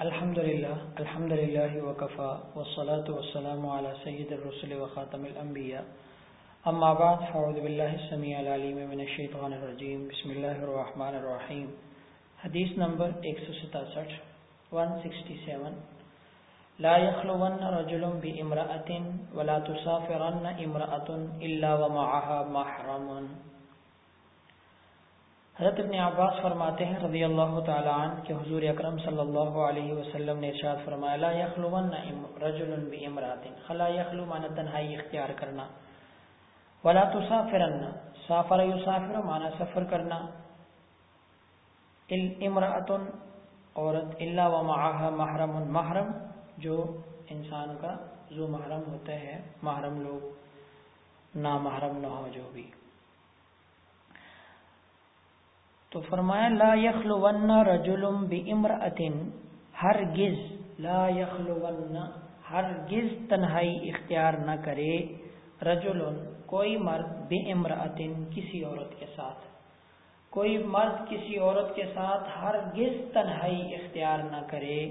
الحمد لله الحمد لله وكفى والصلاة والسلام على سيد الرسل وخاتم الأنبياء أما بعد فأعوذ بالله السميع العليم من الشيطان الرجيم بسم الله الرحمن الرحيم حدیث نمبر 167 167 لا يخلون رجل بامرأة ولا تسافرن امرأة إلا ومعها محرم. حضرت ابن عباس فرماتے ہیں رضی اللہ تعالی عنہ کہ حضور اکرم صلی اللہ علیہ وسلم نے ارشاد فرمایا، لا یخلون رجل بامرات خلا یخلو معنی تنہائی اختیار کرنا. ولا تسافرن. سافر یسافر، معنی سفر کرنا. امرات عورت الا ومعها محرم محرم. جو انسان کا ذو محرم ہوتا ہے، محرم لوگ، نامحرم نہ ہو جو بھی. تو فرمایا، لا یخلون رجل بامرأة ہرگز، لا یخلون، ہرگز تنہائی اختیار نہ کرے رجل کوئی مرد بامرأة کسی عورت کے ساتھ۔ کوئی مرد کسی عورت کے ساتھ ہرگز تنہائی اختیار نہ کرے۔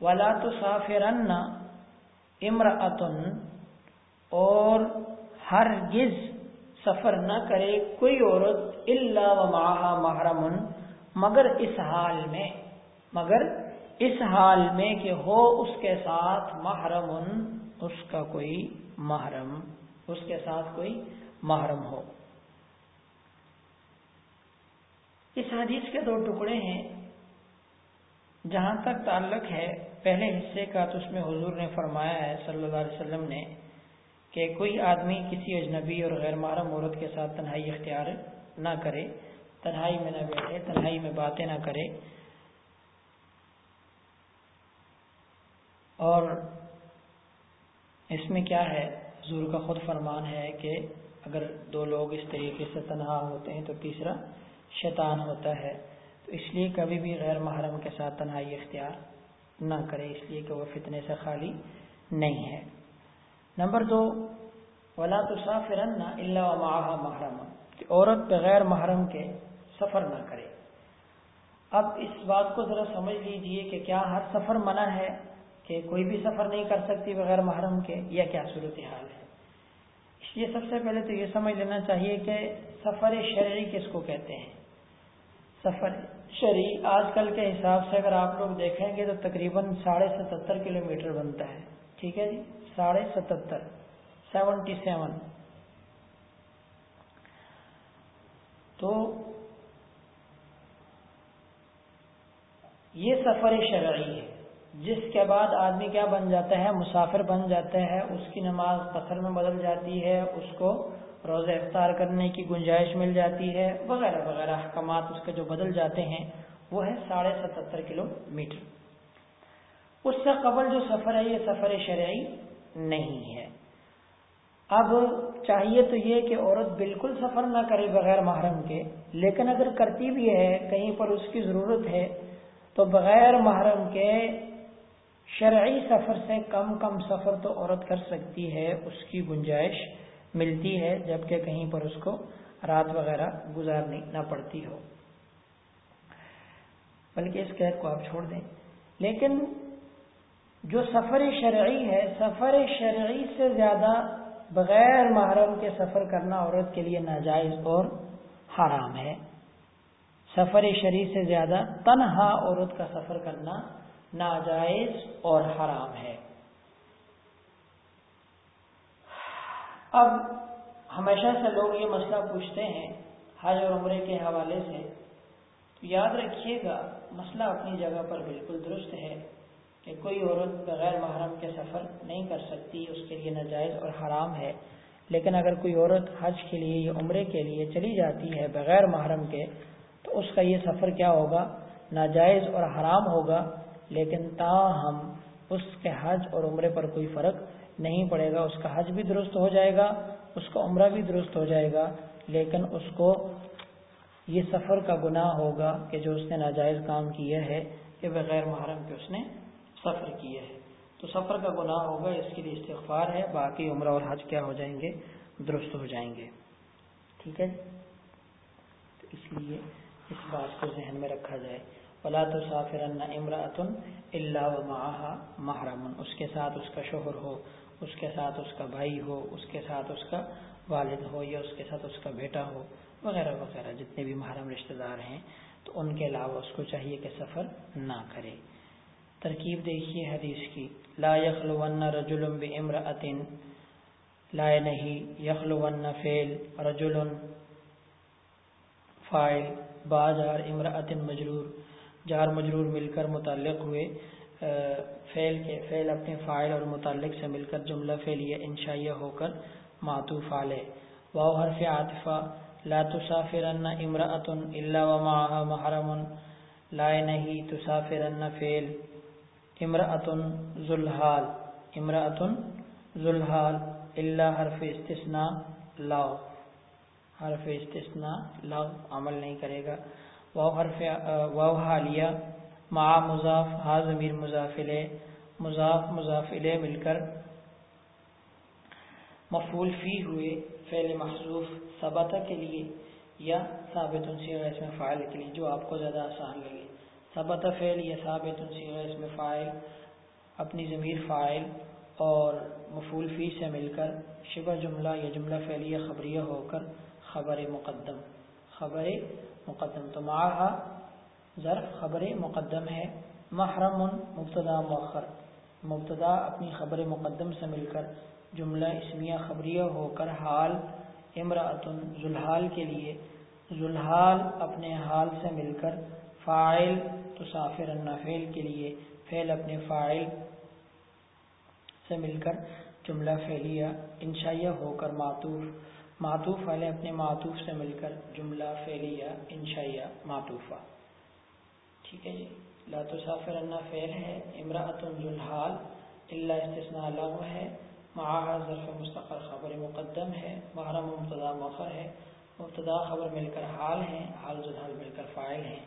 ولا تسافرن امرأة اور ہرگز سفر نہ کرے کوئی عورت اللہ و محرم مگر اس حال میں، مگر اس حال میں کہ ہو اس کے ساتھ محرم اس کا کوئی محرم، اس کے ساتھ کوئی محرم ہو۔ اس حدیث کے دو ٹکڑے ہیں، جہاں تک تعلق ہے، پہلے حصے کا تو اس میں حضور نے فرمایا ہے، صلی اللہ علیہ وسلم نے کہ کوئی آدمی کسی اجنبی اور غیر محرم عورت کے ساتھ تنہائی اختیار نہ کرے، تنہائی میں نہ بیٹھے، تنہائی میں باتیں نہ کرے، اور اس میں کیا ہے؟ حضور کا خود فرمان ہے کہ اگر دو لوگ اس طریقے سے تنہا ہوتے ہیں تو تیسرا شیطان ہوتا ہے۔ تو اس لیے کبھی بھی غیر محرم کے ساتھ تنہائی اختیار نہ کرے، اس لیے کہ وہ فتنے سے خالی نہیں ہے۔ نمبر دو، ولا تسافرن الا ومعها محرم، کہ عورت بغیر محرم کے سفر نہ کرے۔ اب اس بات کو ذرا سمجھ لیجیے کہ کیا ہر سفر منع ہے کہ کوئی بھی سفر نہیں کر سکتی بغیر محرم کے، یا کیا صورتحال ہے؟ اس لیے سب سے پہلے تو یہ سمجھ لینا چاہیے کہ سفر شرعی کس کو کہتے ہیں؟ سفر شرعی آج کل کے حساب سے اگر آپ لوگ دیکھیں گے تو تقریباً ساڑھے ستہتر کلو میٹر بنتا ہے۔ ٹھیک ہے جی؟ ساڑھے ستہتر سیونٹی سیون تو یہ سفر شرعی ہے۔ جس کے بعد آدمی کیا بن جاتا ہے؟ مسافر بن جاتا ہے۔ اس کی نماز قصر میں بدل جاتی ہے۔ اس کو روزہ افطار کرنے کی گنجائش مل جاتی ہے۔ وغیرہ وغیرہ احکامات اس کے جو بدل جاتے ہیں، وہ ہے ساڑھے ستہتر کلو میٹر۔ اس سے قبل جو سفر ہے، یہ سفر شرعی نہیں ہے۔ اب چاہیے تو یہ کہ عورت بالکل سفر نہ کرے بغیر محرم کے، لیکن اگر کرتی بھی ہے، کہیں پر اس کی ضرورت ہے، تو بغیر محرم کے شرعی سفر سے کم کم سفر تو عورت کر سکتی ہے، اس کی گنجائش ملتی ہے، جبکہ کہیں پر اس کو رات وغیرہ گزارنی نہ پڑتی ہو۔ بلکہ اس قید کو آپ چھوڑ دیں۔ لیکن جو سفر شرعی ہے، سفر شرعی سے زیادہ بغیر محرم کے سفر کرنا عورت کے لیے ناجائز اور حرام ہے۔ سفر شرعی سے زیادہ تنہا عورت کا سفر کرنا ناجائز اور حرام ہے۔ اب ہمیشہ سے لوگ یہ مسئلہ پوچھتے ہیں حج اور عمرے کے حوالے سے۔ تو یاد رکھیے گا، مسئلہ اپنی جگہ پر بالکل درست ہے۔ کہ کوئی عورت بغیر محرم کے سفر نہیں کر سکتی، اس کے لیے ناجائز اور حرام ہے۔ لیکن اگر کوئی عورت حج کے لیے یا عمرے کے لیے چلی جاتی ہے بغیر محرم کے، تو اس کا یہ سفر کیا ہوگا؟ ناجائز اور حرام ہوگا۔ لیکن تاہم اس کے حج اور عمرے پر کوئی فرق نہیں پڑے گا۔ اس کا حج بھی درست ہو جائے گا، اس کا عمرہ بھی درست ہو جائے گا۔ لیکن اس کو یہ سفر کا گناہ ہوگا کہ جو اس نے ناجائز کام کیا ہے کہ بغیر محرم کے اس نے سفر کیا ہے تو سفر کا گناہ ہوگا، اس کے لیے استغفار ہے۔ باقی عمرہ اور حج کیا ہو جائیں گے؟ درست ہو جائیں گے۔ ٹھیک ہے؟ تو اس لیے اس بات کو ذہن میں رکھا جائے۔ ولا تسافرن امراۃ الا ومعها محرم۔ اس کے ساتھ اس کا شوہر ہو، اس کے ساتھ اس کا بھائی ہو، اس کے ساتھ اس کا والد ہو یا اس کے ساتھ اس کا بیٹا ہو، وغیرہ وغیرہ۔ جتنے بھی محرم رشتہ دار ہیں، تو ان کے علاوہ اس کو چاہیے کہ سفر نہ کرے۔ ترکیب دیکھیے حدیث کی۔ لا یخلون رجل بامرأة لا نہیں یخلون فعل رجل فاعل با جار امرأة مجرور، جار مجرور مل کر متعلق ہوئے۔ فعل کے فعل اپنے فاعل اور متعلق سے مل کر جملہ فعلیہ انشائیہ ہو کر معطوف علیہ واو حرف عاطفہ، لا تسافرن امرأة الا ومعها محرم، لا نہیں تسافرن فعل امرأة ذلحال امرأة ذلحال الا حرف استثناء لاو حرف استثناء لاو عمل نہیں کرے گا۔ واو حرف، واو حالیہ مع مضاف، ہا ضمیر مضافلے مضاف مضافلے مل کر مفعول فی ہوئے، فعل محذوف ثبت کے لیے یا ثابت صیغہ اس میں فاعل کے لیے، جو آپ کو زیادہ آسان لگے۔ ثبت فعل یا ثابت صیغہ اس میں فاعل، اپنی ضمیر فاعل اور مفعول فی سے مل کر شبہ جملہ یا جملہ فعلیہ خبریہ ہو کر خبر مقدم خبر مقدم تو معاہا ظرف خبر مقدم ہے، محرم، مبتدا، مؤخر، مبتدا اپنی خبر مقدم سے مل کر جملہ اسمیہ خبریہ ہو کر حال امراۃ ذلحال کے لیے ذلحال اپنے حال سے مل کر فائل تسافر النفیل کے لیے فعل اپنے فائل سے مل کر جملہ فعلیہ انشائیہ ہو کر معطوف معطوف والے اپنے معطوف سے مل کر جملہ فعلیہ انشائیہ معطوفہ۔ ٹھیک ہے جی۔ لا تسافر النفیل ہے امراۃ ذلحال اللہ استثناء لغو ہے معاہا ظرف مستقر خبر مقدم ہے، محرم مبتدا مؤخر ہے، مبتدا خبر مل کر حال ہیں، حال جدال مل کر فائل ہیں۔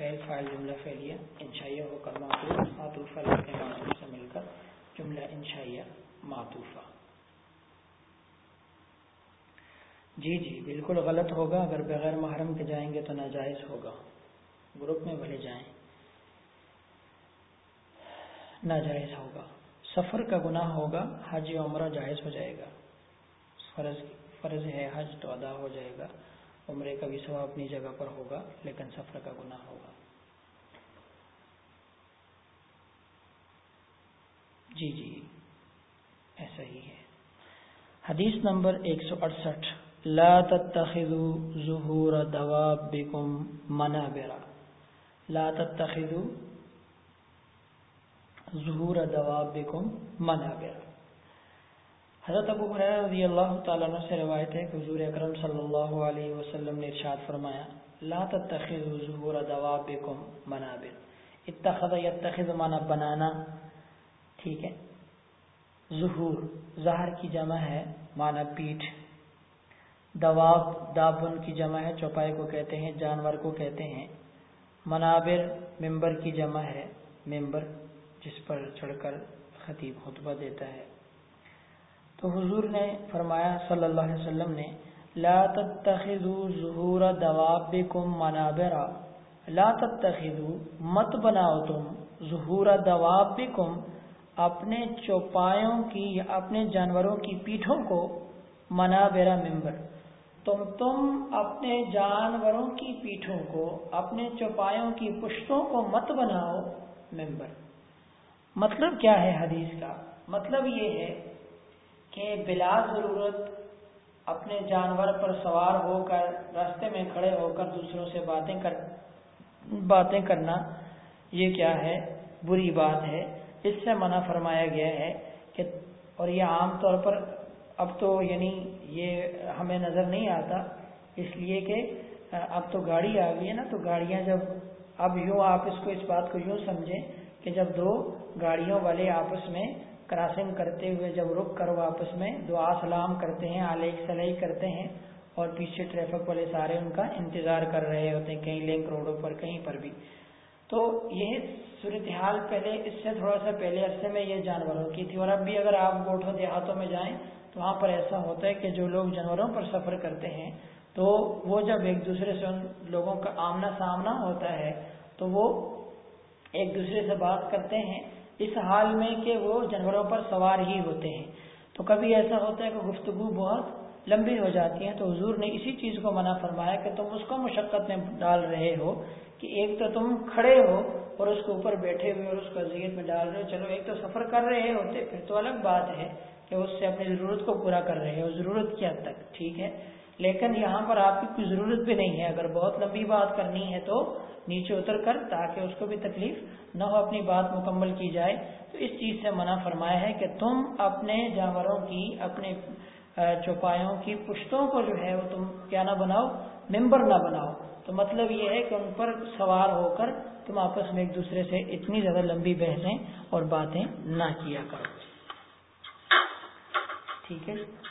فعل فائل جملہ فعلیہ، انشائیہ ہو کر معطوف معطوف کے معطوف سے مل کر جملہ انشائیہ معطوفہ۔ جی جی بالکل غلط ہوگا، اگر بغیر محرم کے جائیں گے تو ناجائز ہوگا۔ گروپ میں بھلے جائیں۔ ناجائز ہوگا۔ سفر کا گناہ ہوگا، حج عمرہ جائز ہو جائے گا۔ فرض فرض ہے حج تو ادا ہو جائے گا۔ عمرے کا بھی ثواب اپنی جگہ پر ہوگا، لیکن سفر کا گناہ ہوگا۔ جی جی ایسا ہی ہے۔ حدیث نمبر ایک سو اڑسٹھ، لا تتخذوا ظہور دوابکم منابرا۔ لا تتخذوا ظہور دوابکم منابر حضرت ابو حریر رضی اللہ تعالیٰ عنہ سے روایت ہے کہ حضور اکرم صلی اللہ علیہ وسلم نے ارشاد فرمایا، لا تتخذوا ظہور دوابکم منابر. اتخذ، یتخذ مانا بنانا، ٹھیک ہے؟ ظہور، ظہر کی جمع ہے مانا پیٹھ۔ دواب، دابن کی جمع ہے چوپائے کو کہتے ہیں، جانور کو کہتے ہیں۔ منابر، ممبر کی جمع ہے، ممبر، جس پر چڑھ کر خطیب خطبہ دیتا ہے۔ تو حضور نے فرمایا صلی اللہ علیہ وسلم نے، لا تتخذوا ظہور دوابکم منابرا۔ لا تتخذوا، مت بناؤ تم ظہور دوابکم اپنے چوپایوں کی یا اپنے جانوروں کی پیٹھوں کو منابرا ممبر۔ تم تم اپنے جانوروں کی پیٹھوں کو، اپنے چوپایوں کی پشتوں کو مت بناؤ ممبر۔ مطلب کیا ہے حدیث کا؟ مطلب یہ ہے کہ بلا ضرورت اپنے جانور پر سوار ہو کر راستے میں کھڑے ہو کر دوسروں سے باتیں کر باتیں کرنا، یہ کیا ہے؟ بری بات ہے۔ اس سے منع فرمایا گیا ہے کہ اور یہ عام طور پر اب تو یعنی یہ ہمیں نظر نہیں آتا۔ اس لیے کہ، اب تو گاڑی آ گئی ہے نا، تو گاڑیاں جب اب یوں آپ اس کو اس بات کو یوں سمجھیں کہ جب دو گاڑیوں والے آپس میں کراسنگ کرتے ہوئے جب رک کر وہ آپس میں دعا سلام کرتے ہیں، علیہ سلائی کرتے ہیں اور پیچھے ٹریفک والے سارے ان کا انتظار کر رہے ہوتے ہیں، کہیں لنک روڈوں پر، کہیں پر بھی۔ تو یہ صورتحال پہلے، اس سے تھوڑا سا پہلے عرصے میں یہ جانوروں کی تھی۔ اور اب بھی اگر آپ گوٹھوں دیہاتوں میں جائیں تو وہاں پر ایسا ہوتا ہے کہ جو لوگ جانوروں پر سفر کرتے ہیں، تو وہ جب ایک دوسرے سے ان لوگوں کا آمنا سامنا ہوتا ہے، تو وہ ایک دوسرے سے بات کرتے ہیں۔ اس حال میں کہ وہ جانوروں پر سوار ہی ہوتے ہیں۔ تو کبھی ایسا ہوتا ہے کہ گفتگو بہت لمبی ہو جاتی ہے تو حضور نے اسی چیز کو منع فرمایا کہ تم اس کو مشقت میں ڈال رہے ہو کہ ایک تو تم کھڑے ہو اور اس کے اوپر بیٹھے ہوئے اور اس کو اذیت میں ڈال رہے ہو۔ چلو، ایک تو سفر کر رہے ہوتے، پھر تو الگ بات ہے کہ اس سے اپنی ضرورت کو پورا کر رہے ہو، ضرورت کی حد تک، ٹھیک ہے؟ لیکن یہاں پر آپ کی کوئی ضرورت بھی نہیں ہے۔ اگر بہت لمبی بات کرنی ہے تو نیچے اتر کر تاکہ اس کو بھی تکلیف نہ ہو، اپنی بات مکمل کی جائے۔ تو اس چیز سے منع فرمایا ہے کہ تم اپنے جانوروں کی، اپنے چوپایوں کی پشتوں کو جو ہے وہ تم کیا نہ بناؤ، ممبر نہ بناؤ۔ تو مطلب یہ ہے کہ ان پر سوار ہو کر تم آپس میں ایک دوسرے سے اتنی زیادہ لمبی بحثیں اور باتیں نہ کیا کرو۔ ٹھیک ہے۔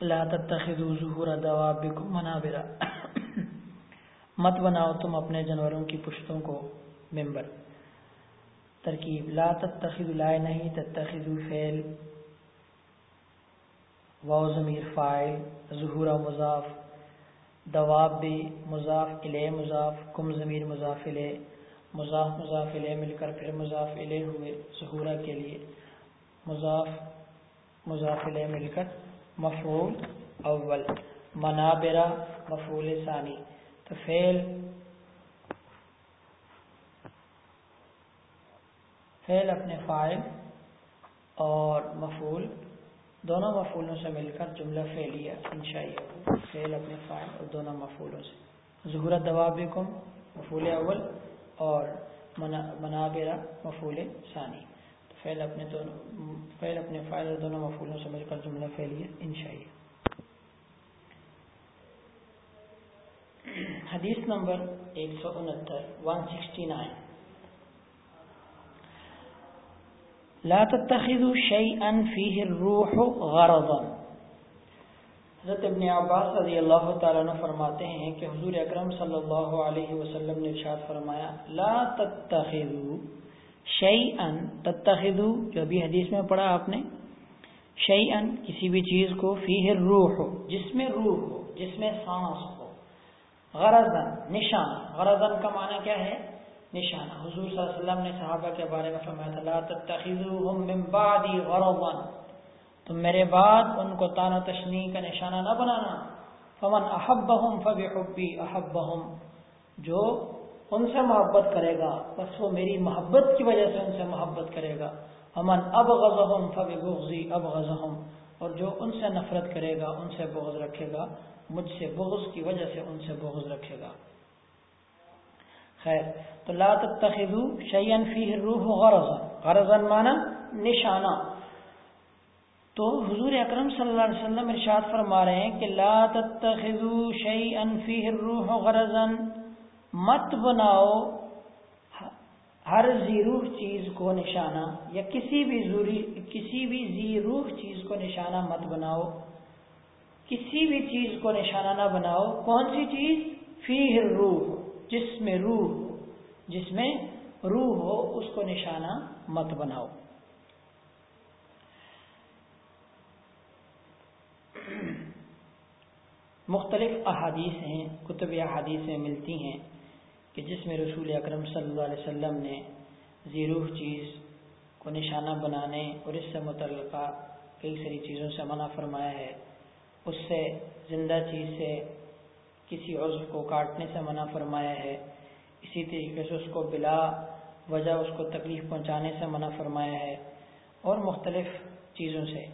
لا تتخذوا ظهور دوابكم منابر. مت بناؤ تم اپنے جانوروں کی پشتوں کو ممبر ترکیب، لا تتخذوا، لا نہیں، تتخذوا فعل. واو ضمیر، فاعل ظہور مضاف. دواب بھی مضاف الیہ مضاف، کم ضمیر مضاف الیہ، مضاف مضاف الیہ مل کر پھر مضاف الیہ ہوئے ظہورہ کے لیے۔ مضاف مضاف الیہ مل کر مفعول اول، منابرہ مفعول ثانی۔ تو فعل فعل اپنے فائل اور مفعول دونوں مفعولوں سے مل کر جملہ فعلیہ انشائیہ فعل اپنے فائل اور دونوں مفعولوں سے ظہور دوابکم مفعول اول، اور منابرہ، مفعول ثانی۔ فعل اپنے دونوں، فعل اپنے فائل اور دونوں مفعولوں سے کر جملہ فعلیہ انشائیہ حدیث نمبر 169 169 لا تتخذوا شيئا فيه الروح غرضا۔ حضرت ابن عباس رضی اللہ تعالیٰ عنہ فرماتے ہیں کہ حضور اکرم صلی اللہ علیہ وسلم نے ارشاد فرمایا، لا تتخذوا شيئا تتخذوا، جو ابھی حدیث میں پڑھا آپ نے شيئا کسی بھی چیز کو فيه الروح، جس میں روح ہو، جس میں سانس ہو غرضن نشانہ غرضن کا معنی کیا ہے؟ نشانہ حضور صلی اللہ علیہ وسلم نے صحابہ کے بارے میں فرمایا تھا، لا تتخذوهم من بعدی غرضا۔ تم میرے بعد ان کو تان و تشنی کا نشانہ نہ بنانا۔ فمن احبهم فبحبی احبهم جو ان سے محبت کرے گا، بس وہ میری محبت کی وجہ سے ان سے محبت کرے گا۔ امن اب غزم فب بغزی اب اور جو ان سے نفرت کرے گا، ان سے بغض رکھے گا۔ مجھ سے بغض کی وجہ سے ان سے بغض رکھے گا۔ خیر، تو لا تتخذو شیئن فیہ الروح غرضا۔ غرضا مانا نشانہ۔ تو حضور اکرم صلی اللہ علیہ وسلم ارشاد فرما رہے ہیں کہ لا تتخذو شیئن فیہ الروح غرضا مت بناؤ ہر زیروح چیز کو نشانہ یا کسی بھی زوری کسی بھی زیروح چیز کو نشانہ مت بناؤ۔ کسی بھی چیز کو نشانہ نہ بناؤ۔ کون سی چیز؟ فی روح جس میں روح ہو۔ جس میں روح ہو، اس کو نشانہ مت بناؤ۔ مختلف احادیث ہیں، کتب احادیث میں ملتی ہیں کہ جس میں رسول اکرم صلی اللہ علیہ وسلم نے زیروح چیز کو نشانہ بنانے اور اس سے متعلقہ کئی ساری چیزوں سے منع فرمایا ہے۔ اس سے، زندہ چیز سے کسی عضو کو کاٹنے سے منع فرمایا ہے۔ اسی طریقے سے اس کو بلا وجہ، اس کو تکلیف پہنچانے سے منع فرمایا ہے۔ اور مختلف چیزوں سے۔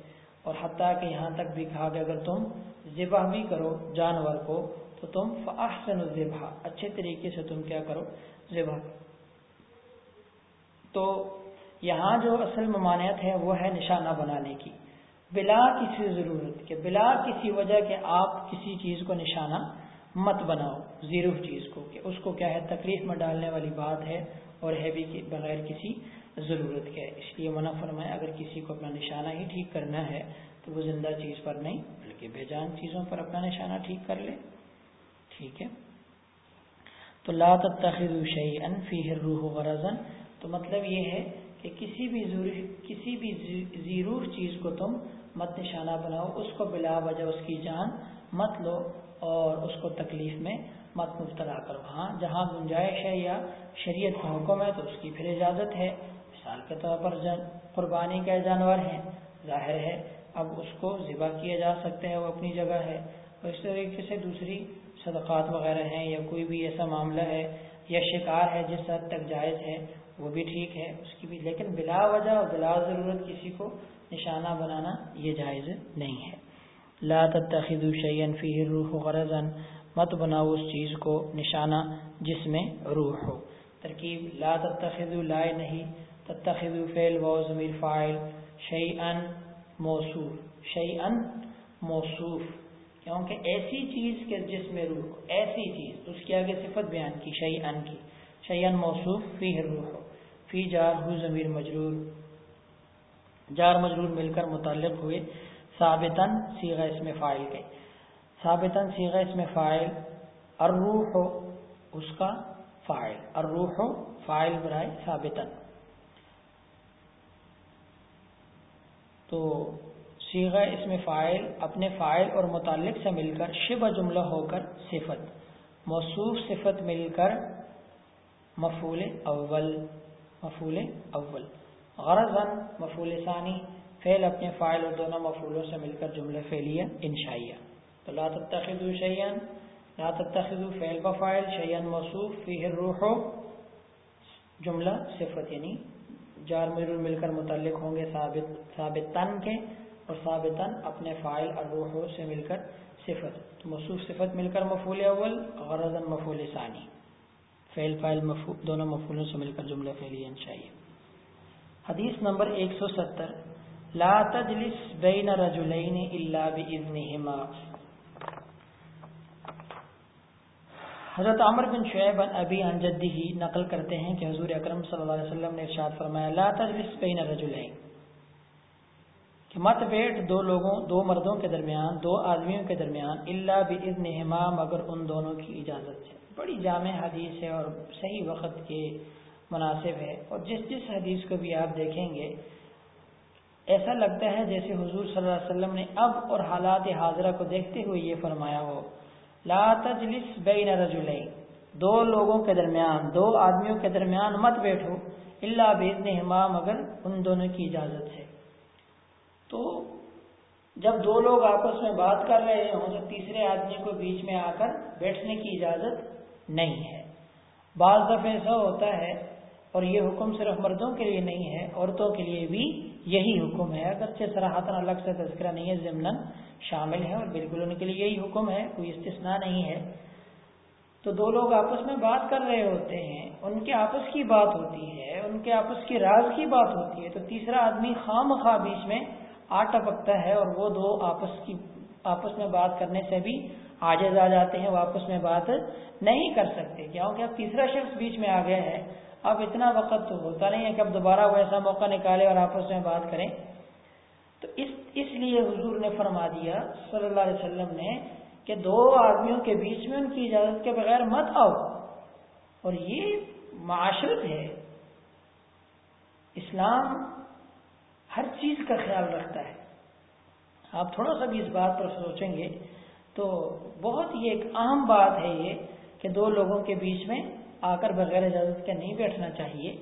اور حتیٰ کہ یہاں تک بھی کہا کہ اگر تم ذبح بھی کرو، جانور کو، تو تم فاحسن الذبح، اچھے طریقے سے تم کیا کرو؟ ذبح تو یہاں جو اصل ممانعت ہے، وہ ہے نشانہ بنانے کی۔ بلا کسی ضرورت کے، بلا کسی وجہ کے آپ کسی چیز کو نشانہ مت بناؤ، زیرو چیز کو، کہ اس کو کیا ہے، تکلیف میں ڈالنے والی بات ہے اور ہے بھی بغیر کسی ضرورت کے۔ اس لیے منع فرمائے اگر کسی کو اپنا نشانہ ہی ٹھیک کرنا ہے تو وہ زندہ چیز پر نہیں، بلکہ بے جان چیزوں پر اپنا نشانہ ٹھیک کر لے۔ ٹھیک ہے۔ تو لا تتخذوا شيئا فيه الروح غرضا، تو مطلب یہ ہے کہ کسی بھی کسی بھی ضرور چیز کو تم مت نشانہ بناؤ، اس کو بلا وجہ اس کی جان مت لو اور اس کو تکلیف میں مت مبتلا کرو۔ ہاں جہاں گنجائش ہے یا شریعت کا حکم ہے، تو اس کی پھر اجازت ہے۔ مثال کے طور پر قربانی کا جانور ہے، ظاہر ہے اب اس کو ذبح کیا جا سکتا ہے وہ اپنی جگہ ہے۔ اور اس طریقے سے دوسری صدقات وغیرہ ہیں یا کوئی بھی ایسا معاملہ ہے یا شکار ہے جس حد تک جائز ہے، وہ بھی ٹھیک ہے۔ اس کی بھی، لیکن بلا وجہ اور بلا ضرورت کسی کو نشانہ بنانا یہ جائز نہیں ہے۔ لا تتخذوا شيئا فيه الروح غرضا، مت بناؤ اس چیز کو نشانہ جس میں روح ہو۔ ترکیب، لا تتخذوا، لائے نہیں۔ تتخذوا فعل و ضمیر، فاعل شيئا موصوف شيئا موصوف، کیونکہ ایسی چیز کے جس میں روح ایسی چیز، اس کی آگے صفت بیان کی شيئا کی شيئا موصوف فيه الروح فی جار، ہو ضمیر مجرور، جار مجرور مل کر متعلق ہوئے، ثابتاً سیغ اس میں فائل کے۔ ثابتاً سیغ اس میں فائل الروح ہو اس کا فائل الروح ہو فائل برائے ثابتاً۔ تو سیغ اس میں فائل، اپنے فائل اور متعلق سے مل کر شبہ جملہ ہو کر صفت، موصوف صفت مل کر مفول اول مفول اول۔ غرضاً مفول ثانی، فعل اپنے فائل اور دونوں مفولوں سے مل کر جملہ فعلیہ انشائیہ۔ تو لا تتخذو شیئن لا تتخذو فعل بفائل شیئن موصوف، فیہ الروح جملہ صفت یعنی جار مجرور مل کر متعلق ہوں گے ثابت ثابتن کے اور ثابتن اپنے فائل اور الروح سے مل کر صفت۔ تو موصوف صفت مل کر مفول اول، غرضاً مفول ثانی۔ فعل، فائل دونوں مفولوں سے مل کر جملہ فعلیہ انشائیہ حدیث نمبر ایک سو ستر۔ لا تجلس بین رجلین الا باذنہما حضرت عمر بن شعیب ابی عن جدہ نقل کرتے ہیں کہ حضور اکرم صلی اللہ علیہ وسلم نے ارشاد فرمایا، لا تجلس بین رجلین کہ مت بیٹھ دو لوگوں، دو مردوں کے درمیان، دو آدمیوں کے درمیان، الا باذنہما مگر ان دونوں کی اجازت سے۔ بڑی جامع حدیث ہے اور صحیح وقت کے مناسب ہے۔ اور جس جس حدیث کو بھی آپ دیکھیں گے، ایسا لگتا ہے جیسے حضور صلی اللہ علیہ وسلم نے اب اور حالات حاضرہ کو دیکھتے ہوئے یہ فرمایا ہو۔ لا تجلس بین رجلین۔ دو لوگوں کے درمیان، دو آدمیوں کے درمیان مت بیٹھو اللہ بیدن امام اگر ان دونوں کی اجازت ہے۔ تو جب دو لوگ آپس میں بات کر رہے ہوں، تو تیسرے آدمی کو بیچ میں آ کر بیٹھنے کی اجازت نہیں ہے۔ بعض دفعہ ایسا ہوتا ہے اور یہ حکم صرف مردوں کے لیے نہیں ہے، عورتوں کے لیے بھی یہی حکم ہے۔ اگرچہ سراہتن الگ سے تذکرہ نہیں ہے ضمن شامل ہے اور بالکل ان کے لیے یہی حکم ہے، کوئی استثناء نہیں ہے۔ تو دو لوگ آپس میں بات کر رہے ہوتے ہیں، ان کے آپس کی بات ہوتی ہے، ان کے آپس کی راز کی بات ہوتی ہے، تو تیسرا آدمی خام خواہ بیچ میں آ ٹپکتا ہے اور وہ دو آپس کی آپس میں بات کرنے سے بھی آجز آ جاتے ہیں، وہ آپس میں بات نہیں کر سکتے۔ کیونکہ اب تیسرا شخص بیچ میں آ گیا ہے۔ اب اتنا وقت تو ہوتا نہیں ہے کہ اب دوبارہ وہ ایسا موقع نکالے اور آپس میں بات کریں۔ تو اس اس لیے حضور نے فرما دیا، صلی اللہ علیہ وسلم نے کہ دو آدمیوں کے بیچ میں ان کی اجازت کے بغیر مت آؤ۔ اور یہ معاشرت ہے۔ اسلام ہر چیز کا خیال رکھتا ہے۔ آپ تھوڑا سا بھی اس بات پر سوچیں گے تو بہت ہی ایک اہم بات ہے یہ کہ دو لوگوں کے بیچ میں آ کر بغیر اجازت کے نہیں بیٹھنا چاہیے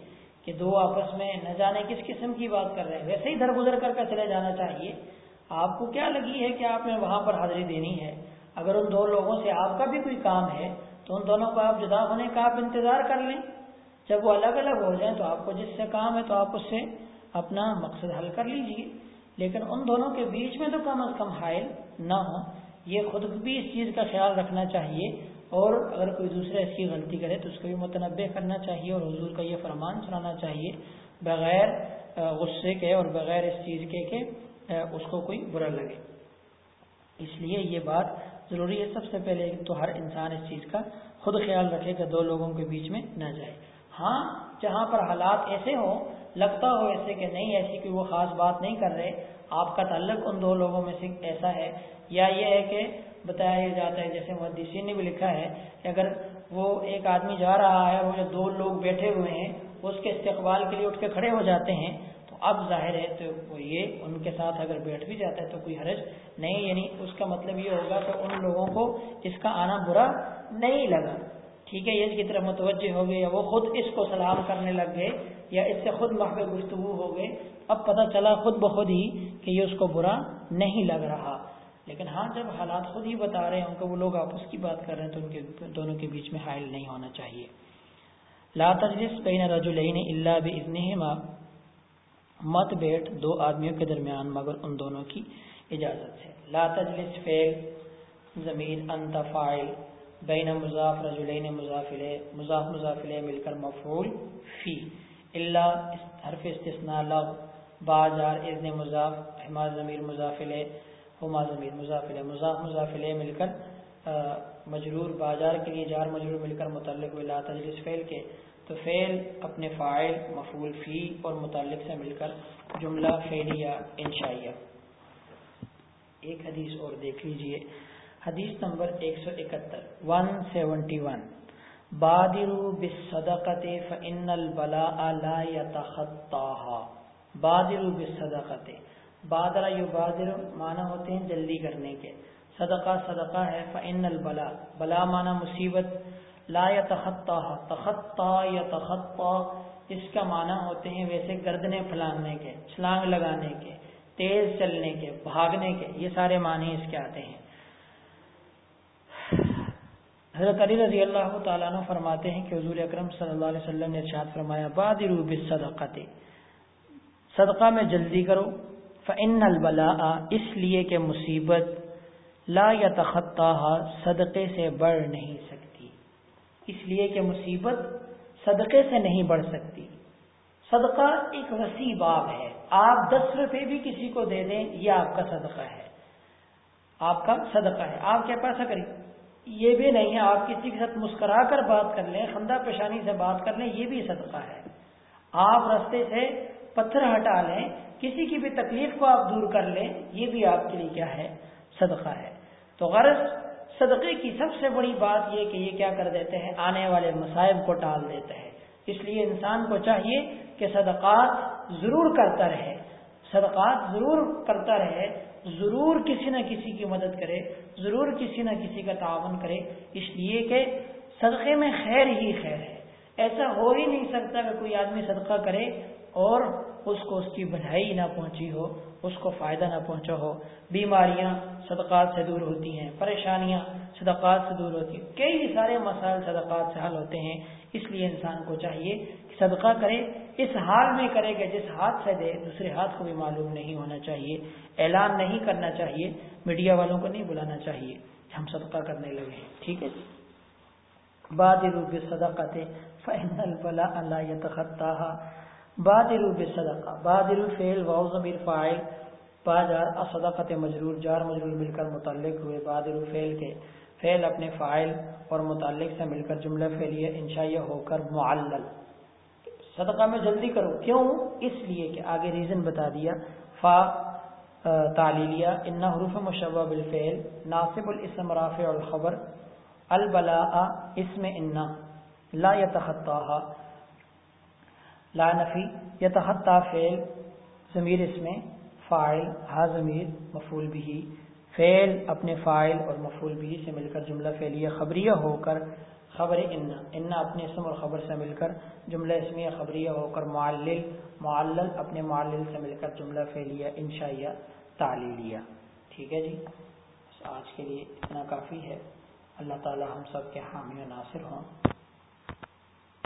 کہ دو آپس میں نہ جانے کس قسم کی بات کر رہے ہیں۔ ویسے ہی در گزر کر کے چلے جانا چاہیے۔ آپ کو کیا لگی ہے کہ آپ نے وہاں پر حاضری دینی ہے؟ اگر ان دو لوگوں سے آپ کا بھی کوئی کام ہے، تو ان دونوں کو آپ جدا ہونے کا آپ انتظار کر لیں۔ جب وہ الگ الگ ہو جائیں تو آپ کو جس سے کام ہے تو آپ اس سے اپنا مقصد حل کر لیجیے۔ لیکن ان دونوں کے بیچ میں تو کم از کم حائل نہ ہو یہ خود بھی اس چیز کا خیال رکھنا چاہیے اور اگر کوئی دوسرے ایسی غلطی کرے تو اس کو بھی متنوع کرنا چاہیے اور حضور کا یہ فرمان سنانا چاہیے بغیر غصے کے اور بغیر اس چیز کے کہ اس کو کوئی برا لگے۔ اس لیے یہ بات ضروری ہے سب سے پہلے تو ہر انسان اس چیز کا خود خیال رکھے کہ دو لوگوں کے بیچ میں نہ جائے۔ ہاں جہاں پر حالات ایسے ہوں، لگتا ہو ایسے کہ نہیں، ایسی کوئی وہ خاص بات نہیں کر رہے، آپ کا تعلق ان دو لوگوں میں سے ایسا ہے، یا یہ ہے کہ بتایا جاتا ہے، جیسے محدثین نے بھی لکھا ہے کہ اگر وہ ایک آدمی جا رہا ہے اور وہ جو دو لوگ بیٹھے ہوئے ہیں، اس کے استقبال کے لیے اٹھ کے کھڑے ہو جاتے ہیں، تو اب ظاہر ہے تو وہ یہ ان کے ساتھ اگر بیٹھ بھی جاتا ہے تو کوئی حرج نہیں یعنی اس کا مطلب یہ ہوگا کہ ان لوگوں کو اس کا آنا برا نہیں لگا۔ ٹھیک ہے، یہ کی طرف متوجہ ہو گئے یا وہ خود اس کو سلام کرنے لگ گئے یا اس سے خود محب گفتگو ہو گئے، اب پتہ چلا خود بخود ہی کہ یہ اس کو برا نہیں لگ رہا۔ لیکن ہاں جب حالات خود ہی بتا رہے ہیں کہ وہ لوگ آپس کی بات کر رہے ہیں، تو ان کے دونوں کے بیچ میں حائل نہیں ہونا چاہیے۔ لا تجلس بین رجلین الا باذنهما مت بیٹھ دو آدمیوں کے درمیان، مگر ان دونوں کی اجازت سے لا تجلس فعل ضمیر انت فاعل۔ بین مضاف رجلین مضافل مضاف مضافل مل کر مفعول فی۔ الا حرف استثناء لغ۔ با جار، اذن مضاف حما ضمیر مضافل ہما ضمیر مضافل مضاف مضافل مل کر مجرور، بازار کے لیے جار مجرور مل کر متعلق ولا تجلس فعل کے، تو فعل اپنے فاعل، مفعول فی اور متعلق سے مل کر جملہ فعلیہ انشائیہ. ایک حدیث اور دیکھ لیجیے. حدیث نمبر 171 171 بادروا بالصدقه فان البلاء لا يتخطاها بادر بالصدقت بادر یو بادر معنی ہوتے ہیں جلدی کرنے کے۔ صدقہ صدقہ ہے فعن البلا۔ بلا معنی مصیبت۔ لا یا تخطا یا تخطا اس کا معنی ہوتے ہیں ویسے گردنے پھلاننے کے، چھلانگ لگانے کے، تیز چلنے کے، بھاگنے کے۔ یہ سارے معنی اس کے آتے ہیں۔ حضرت علی رضی اللہ تعالیٰ عنہ فرماتے ہیں کہ حضور اکرم صلی اللہ علیہ وسلم نے ارشاد فرمایا، بادرو بالصدقت صدقہ میں جلدی کرو۔ فن البلا اس لیے کہ مصیبت لا یا صدقے سے بڑھ نہیں سکتی۔ اس لیے کہ مصیبت صدقے سے نہیں بڑھ سکتی۔ صدقہ ایک وسیع باب ہے۔ آپ دس روپے بھی کسی کو دے دیں، یہ آپ کا صدقہ ہے۔ آپ کا صدقہ ہے۔ آپ کیا پیسہ کریں؟ یہ بھی نہیں ہے۔ آپ کسی کے ساتھ مسکرا کر بات کر لیں، خندہ پیشانی سے بات کر لیں، یہ بھی صدقہ ہے۔ آپ رستے سے پتھر ہٹا لیں، کسی کی بھی تکلیف کو آپ دور کر لیں، یہ بھی آپ کے لیے کیا ہے؟ صدقہ ہے۔ تو غرض صدقے کی سب سے بڑی بات یہ کہ یہ کیا کر دیتے ہیں؟ آنے والے مسائب کو ٹال دیتے ہیں۔ اس لیے انسان کو چاہیے کہ صدقات ضرور کرتا رہے۔ صدقات ضرور کرتا رہے، ضرور کسی نہ کسی کی مدد کرے، ضرور کسی نہ کسی کا تعاون کرے۔ اس لیے کہ صدقے میں خیر ہی خیر ہے۔ ایسا ہو ہی نہیں سکتا کہ کوئی آدمی صدقہ کرے اور اس کو اس کی بھلائی نہ پہنچی ہو، اس کو فائدہ نہ پہنچا ہو۔ بیماریاں صدقات سے دور ہوتی ہیں، پریشانیاں صدقات سے دور ہوتی ہیں۔ کئی سارے مسائل صدقات سے حل ہوتے ہیں۔ اس لیے انسان کو چاہیے کہ صدقہ کرے، اس حال میں کرے کہ جس ہاتھ سے دے، دوسرے ہاتھ کو بھی معلوم نہیں ہونا چاہیے۔ اعلان نہیں کرنا چاہیے، میڈیا والوں کو نہیں بلانا چاہیے۔ ہم صدقہ کرنے لگے ٹھیک ہے جی؟ باد روپ صدقات فن البلا اللہ تخطہ بادرو بے صدقہ بادر فعل واؤ ضمیر فاعل باجار اصدقت مجرور، جار مجرور مل کر متعلق ہوئے بادر فعل کے فعل اپنے فائل اور متعلق سے مل کر جملہ فعلیہ انشائیہ ہو کر معلل. صدقہ میں جلدی کرو. کیوں؟ اس لیے کہ آگے ریزن بتا دیا. فا تعلیلیہ. ان حروف مشبہ بالفعل. ناصب الاسم رافع الخبر. البلاء، اسم انا لا يتخطاها. لا نفی یا تحت فعل. ضمیر اس میں فائل ہا ضمیر مفول بھی فعل اپنے فائل اور مفول بھی سے مل کر جملہ فعلیہ خبریہ ہو کر خبر انا انا اپنے اسم اور خبر سے مل کر جملہ اسمیہ خبریہ ہو کر معلل. معلل اپنے معلل سے مل کر جملہ فعلیہ انشائیہ تعلیلیہ. ٹھیک ہے جی؟ آج کے لیے اتنا کافی ہے. اللہ تعالی ہم سب کے حامی و ناصر ہوں.